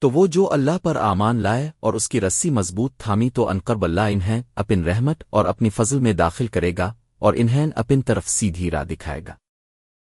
تو وہ جو اللہ پر آمان لائے اور اس کی رسی مضبوط تھامی تو انقرب اللہ انہیں اپن رحمت اور اپنی فضل میں داخل کرے گا اور انہیں اپن طرف سیدھی راہ دکھائے گا۔